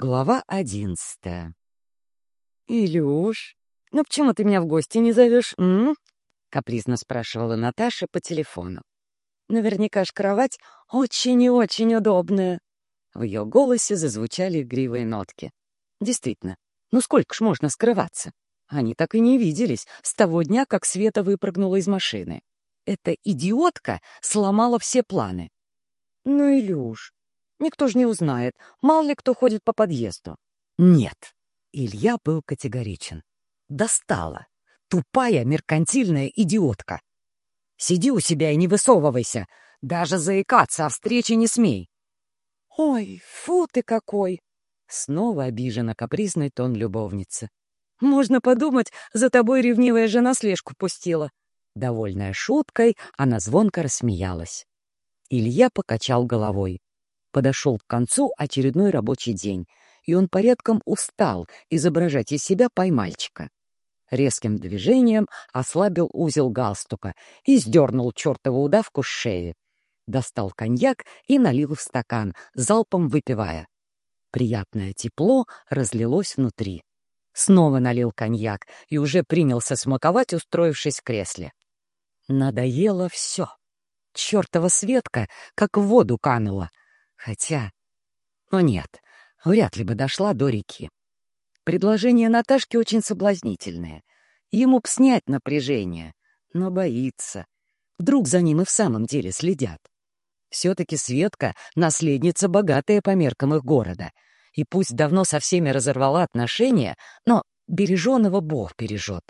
Глава одиннадцатая. «Илюш, ну почему ты меня в гости не зовешь, м?» — капризно спрашивала Наташа по телефону. «Наверняка ж кровать очень и очень удобная». В ее голосе зазвучали игривые нотки. «Действительно, ну сколько ж можно скрываться? Они так и не виделись с того дня, как Света выпрыгнула из машины. Эта идиотка сломала все планы». «Ну, Илюш, Никто же не узнает, мало ли кто ходит по подъезду. Нет, Илья был категоричен. Достала. Тупая меркантильная идиотка. Сиди у себя и не высовывайся. Даже заикаться о встрече не смей. Ой, фу ты какой! Снова обижена капризный тон любовницы. Можно подумать, за тобой ревнивая жена слежку пустила. Довольная шуткой, она звонко рассмеялась. Илья покачал головой. Подошел к концу очередной рабочий день, и он порядком устал изображать из себя поймальчика. Резким движением ослабил узел галстука и сдернул чертову удавку с шеи. Достал коньяк и налил в стакан, залпом выпивая. Приятное тепло разлилось внутри. Снова налил коньяк и уже принялся смаковать, устроившись в кресле. Надоело все. Чертова Светка как в воду канула — Хотя... Но нет, вряд ли бы дошла до реки. Предложение Наташки очень соблазнительное. Ему б снять напряжение, но боится. Вдруг за ним и в самом деле следят. Все-таки Светка — наследница богатая по меркам их города. И пусть давно со всеми разорвала отношения, но береженого Бог бережет.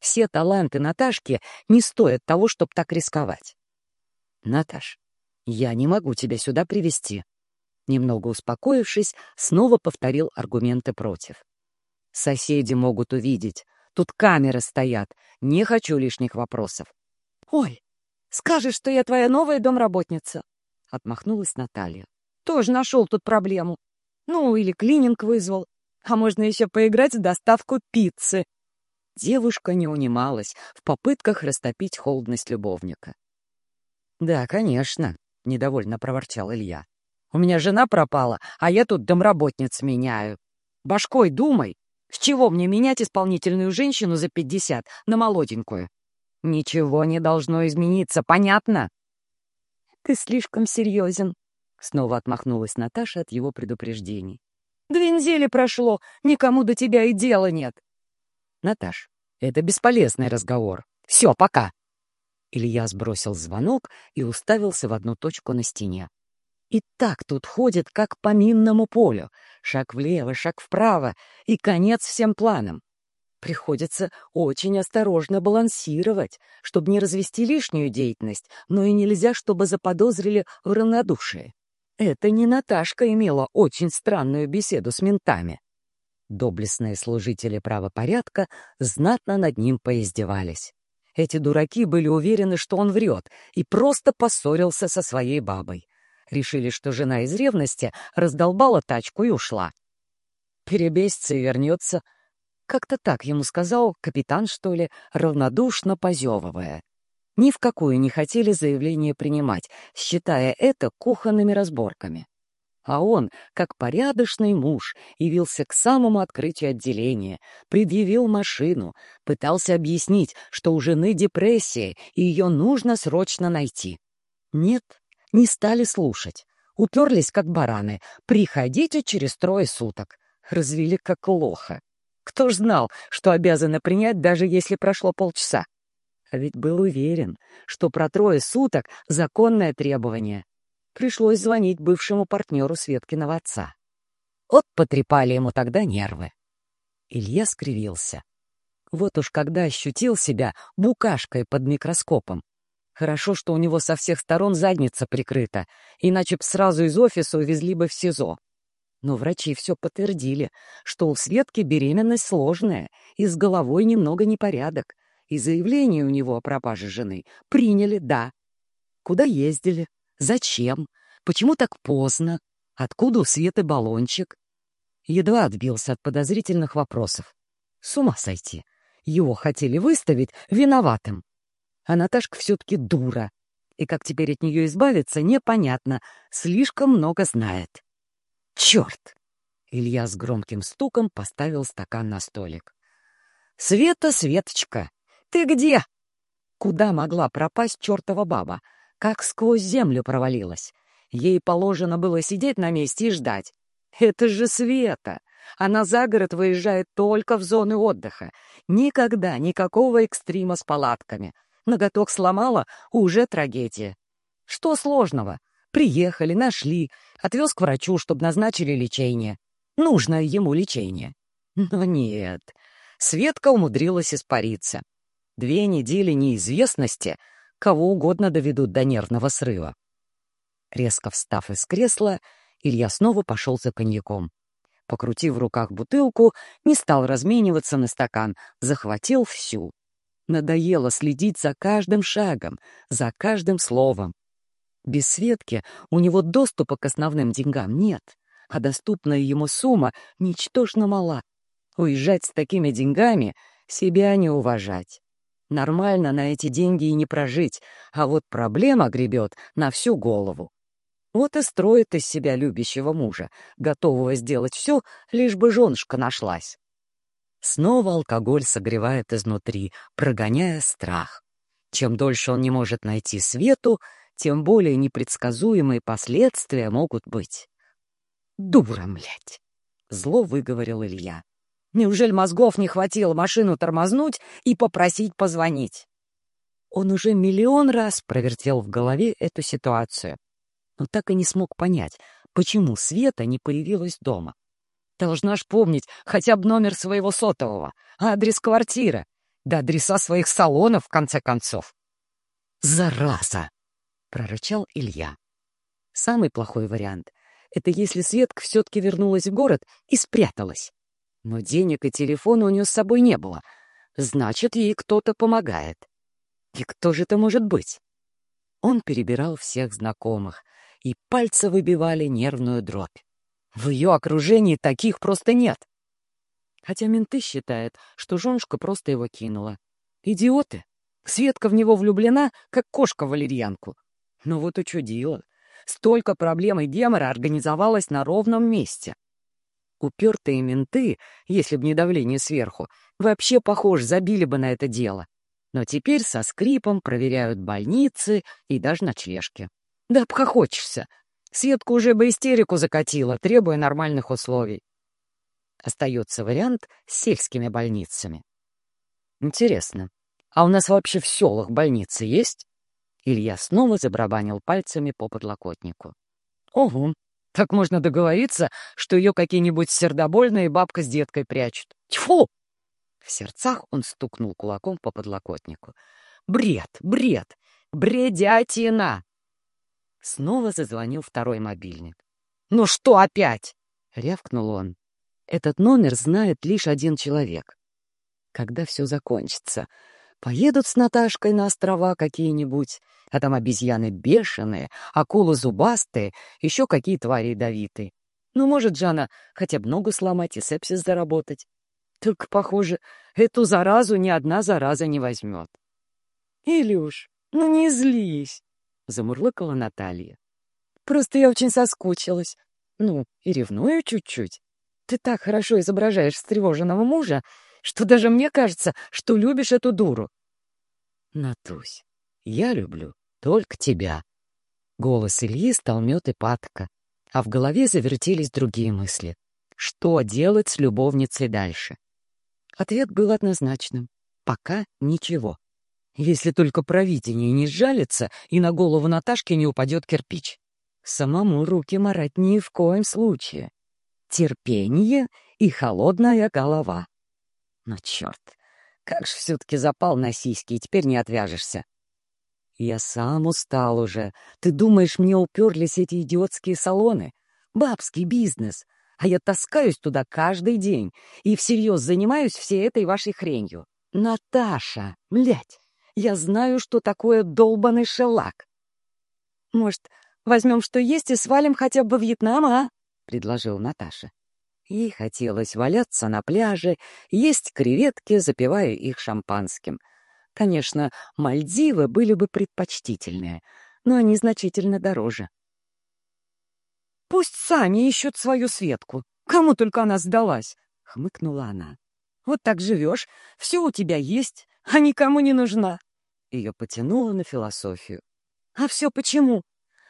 Все таланты Наташки не стоят того, чтобы так рисковать. Наташ, «Я не могу тебя сюда привести. Немного успокоившись, снова повторил аргументы против. «Соседи могут увидеть. Тут камеры стоят. Не хочу лишних вопросов». «Ой, скажешь, что я твоя новая домработница?» — отмахнулась Наталья. «Тоже нашел тут проблему. Ну, или клининг вызвал. А можно еще поиграть в доставку пиццы». Девушка не унималась в попытках растопить холодность любовника. «Да, конечно», — недовольно проворчал Илья. «У меня жена пропала, а я тут домработниц меняю. Башкой думай, с чего мне менять исполнительную женщину за пятьдесят на молоденькую? Ничего не должно измениться, понятно?» «Ты слишком серьезен», — снова отмахнулась Наташа от его предупреждений. «Две недели прошло, никому до тебя и дела нет». «Наташ, это бесполезный разговор. Все, пока». Илья сбросил звонок и уставился в одну точку на стене. И так тут ходит, как по минному полю. Шаг влево, шаг вправо, и конец всем планам. Приходится очень осторожно балансировать, чтобы не развести лишнюю деятельность, но и нельзя, чтобы заподозрили в равнодушии. Это не Наташка имела очень странную беседу с ментами. Доблестные служители правопорядка знатно над ним поиздевались. Эти дураки были уверены, что он врет, и просто поссорился со своей бабой. Решили, что жена из ревности раздолбала тачку и ушла. Перебесится и вернется. Как-то так ему сказал капитан, что ли, равнодушно позевывая. Ни в какую не хотели заявление принимать, считая это кухонными разборками а он, как порядочный муж, явился к самому открытию отделения, предъявил машину, пытался объяснить, что у жены депрессия, и ее нужно срочно найти. Нет, не стали слушать. Уперлись, как бараны. «Приходите через трое суток». Развели, как лоха. Кто ж знал, что обязаны принять, даже если прошло полчаса? А ведь был уверен, что про трое суток — законное требование. Пришлось звонить бывшему партнеру Светкиного отца. Вот потрепали ему тогда нервы. Илья скривился. Вот уж когда ощутил себя букашкой под микроскопом. Хорошо, что у него со всех сторон задница прикрыта, иначе б сразу из офиса увезли бы в СИЗО. Но врачи все подтвердили, что у Светки беременность сложная и с головой немного непорядок, и заявление у него о пропаже жены приняли «да». Куда ездили, Зачем? Почему так поздно? Откуда у Светы баллончик? Едва отбился от подозрительных вопросов. С ума сойти. Его хотели выставить виноватым. А Наташка все-таки дура. И как теперь от нее избавиться, непонятно. Слишком много знает. Черт! Илья с громким стуком поставил стакан на столик. «Света, Светочка, ты где?» Куда могла пропасть чертова баба? Как сквозь землю провалилась. Ей положено было сидеть на месте и ждать. Это же Света! Она за город выезжает только в зоны отдыха. Никогда никакого экстрима с палатками. Ноготок сломала — уже трагедия. Что сложного? Приехали, нашли, отвез к врачу, чтобы назначили лечение. Нужное ему лечение. Но нет, Светка умудрилась испариться. Две недели неизвестности кого угодно доведут до нервного срыва. Резко встав из кресла, Илья снова пошел за коньяком. Покрутив в руках бутылку, не стал размениваться на стакан, захватил всю. Надоело следить за каждым шагом, за каждым словом. Без Светки у него доступа к основным деньгам нет, а доступная ему сумма ничтожно мала. Уезжать с такими деньгами — себя не уважать. Нормально на эти деньги и не прожить, а вот проблема гребет на всю голову. Вот и строит из себя любящего мужа, готового сделать все, лишь бы женушка нашлась. Снова алкоголь согревает изнутри, прогоняя страх. Чем дольше он не может найти свету, тем более непредсказуемые последствия могут быть. «Дура, млядь!» — зло выговорил Илья. Неужели мозгов не хватило машину тормознуть и попросить позвонить? Он уже миллион раз провертел в голове эту ситуацию, но так и не смог понять, почему Света не появилась дома. Должна ж помнить хотя бы номер своего сотового, адрес квартиры, да адреса своих салонов, в конце концов. «Зараза!» — прорычал Илья. Самый плохой вариант — это если Светка все-таки вернулась в город и спряталась. Но денег и телефона у нее с собой не было. Значит, ей кто-то помогает. И кто же это может быть? Он перебирал всех знакомых, и пальцы выбивали нервную дробь. В ее окружении таких просто нет. Хотя менты считают, что женушка просто его кинула. Идиоты! Светка в него влюблена, как кошка в валерьянку. Но вот учудила. Столько проблем и гемора организовалось на ровном месте. Упертые менты, если б не давление сверху, вообще, похож, забили бы на это дело. Но теперь со скрипом проверяют больницы и даже ночлежки. Да обхохочешься. Светку уже бы истерику закатила, требуя нормальных условий. Остается вариант с сельскими больницами. Интересно, а у нас вообще в селах больницы есть? Илья снова забрабанил пальцами по подлокотнику. Ого, так можно договориться, что ее какие-нибудь сердобольные бабка с деткой прячут. Тьфу! В сердцах он стукнул кулаком по подлокотнику. Бред, бред, бредятина! Снова зазвонил второй мобильник. «Ну что опять?» — рявкнул он. «Этот номер знает лишь один человек. Когда все закончится, поедут с Наташкой на острова какие-нибудь, а там обезьяны бешеные, акулы зубастые, еще какие твари ядовитые. Ну, может же она хотя бы ногу сломать и сепсис заработать. Только, похоже, эту заразу ни одна зараза не возьмет. — Илюш, ну не злись, — замурлыкала Наталья. — Просто я очень соскучилась. Ну, и ревную чуть-чуть. Ты так хорошо изображаешь встревоженного мужа, что даже мне кажется, что любишь эту дуру. — Натусь, я люблю только тебя. Голос Ильи стал мед и патка, а в голове завертелись другие мысли. Что делать с любовницей дальше? Ответ был однозначным. Пока ничего. Если только провидение не сжалится и на голову Наташки не упадет кирпич. Самому руки марать ни в коем случае. Терпение и холодная голова. Но черт, как же все-таки запал на сиськи, и теперь не отвяжешься. «Я сам устал уже. Ты думаешь, мне уперлись эти идиотские салоны? Бабский бизнес. А я таскаюсь туда каждый день и всерьез занимаюсь всей этой вашей хренью. Наташа, блядь, я знаю, что такое долбанный шелак. Может, возьмем что есть и свалим хотя бы в Вьетнам, а?» — предложил Наташа. Ей хотелось валяться на пляже, есть креветки, запивая их шампанским — Конечно, Мальдивы были бы предпочтительнее, но они значительно дороже. Пусть сами ищут свою Светку. Кому только она сдалась!» — хмыкнула она. «Вот так живешь, все у тебя есть, а никому не нужна». Ее потянуло на философию. «А все почему?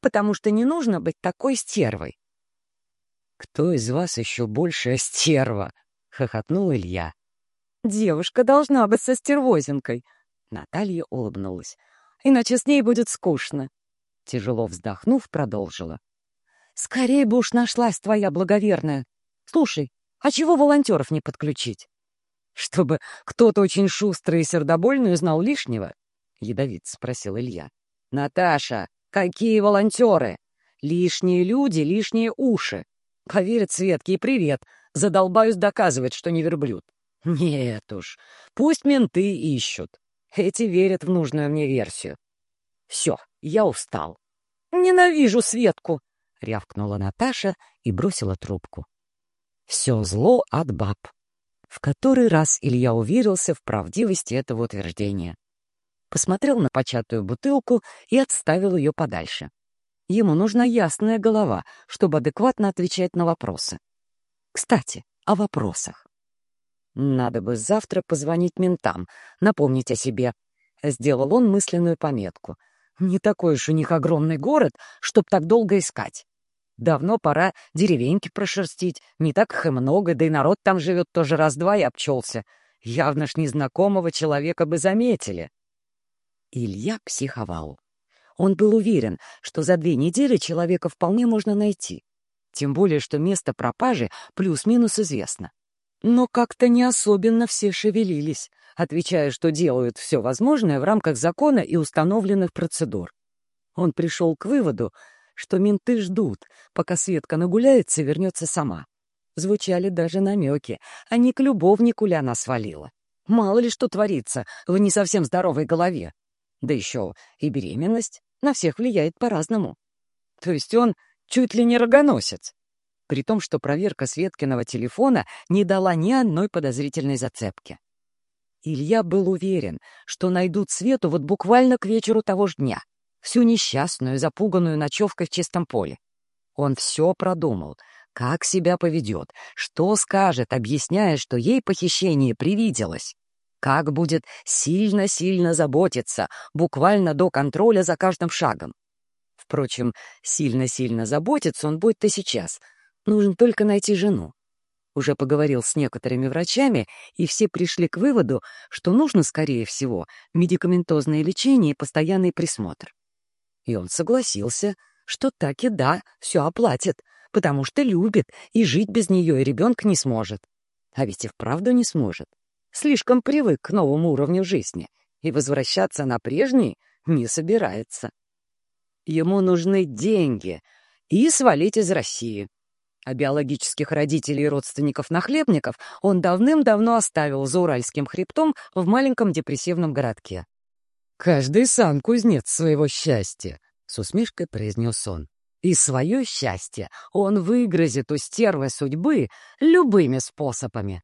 Потому что не нужно быть такой стервой». «Кто из вас еще большая стерва?» — хохотнул Илья. «Девушка должна быть со стервозинкой». Наталья улыбнулась. «Иначе с ней будет скучно». Тяжело вздохнув, продолжила. «Скорее бы уж нашлась твоя благоверная. Слушай, а чего волонтеров не подключить?» «Чтобы кто-то очень шустрый и сердобольный узнал лишнего?» — ядовит спросил Илья. «Наташа, какие волонтеры? Лишние люди, лишние уши. Поверят Светке и привет. Задолбаюсь доказывать, что не верблюд. Нет уж, пусть менты ищут. Эти верят в нужную мне версию. Все, я устал. «Ненавижу Светку!» — рявкнула Наташа и бросила трубку. Все зло от баб. В который раз Илья уверился в правдивости этого утверждения. Посмотрел на початую бутылку и отставил ее подальше. Ему нужна ясная голова, чтобы адекватно отвечать на вопросы. Кстати, о вопросах. Надо бы завтра позвонить ментам, напомнить о себе. Сделал он мысленную пометку. Не такой уж у них огромный город, чтоб так долго искать. Давно пора деревеньки прошерстить. Не так их и много, да и народ там живет тоже раз-два и обчелся. Явно ж незнакомого человека бы заметили. Илья психовал. Он был уверен, что за две недели человека вполне можно найти. Тем более, что место пропажи плюс-минус известно. Но как-то не особенно все шевелились, отвечая, что делают все возможное в рамках закона и установленных процедур. Он пришел к выводу, что менты ждут, пока Светка нагуляется и вернется сама. Звучали даже намеки, а не к любовнику Ляна свалила. Мало ли что творится в не совсем здоровой голове. Да еще и беременность на всех влияет по-разному. То есть он чуть ли не рогоносец при том, что проверка Светкиного телефона не дала ни одной подозрительной зацепки. Илья был уверен, что найдут Свету вот буквально к вечеру того же дня, всю несчастную, запуганную ночевкой в чистом поле. Он все продумал, как себя поведет, что скажет, объясняя, что ей похищение привиделось, как будет сильно-сильно заботиться, буквально до контроля за каждым шагом. Впрочем, сильно-сильно заботиться он будет и сейчас — Нужно только найти жену. Уже поговорил с некоторыми врачами, и все пришли к выводу, что нужно, скорее всего, медикаментозное лечение и постоянный присмотр. И он согласился, что так и да, все оплатит, потому что любит, и жить без нее и ребенка не сможет. А ведь и вправду не сможет. Слишком привык к новому уровню жизни, и возвращаться на прежний не собирается. Ему нужны деньги и свалить из России. А биологических родителей и родственников-нахлебников он давным-давно оставил за Уральским хребтом в маленьком депрессивном городке. «Каждый сам кузнец своего счастья», — с усмешкой произнес он. «И свое счастье он выгрызет у стервы судьбы любыми способами».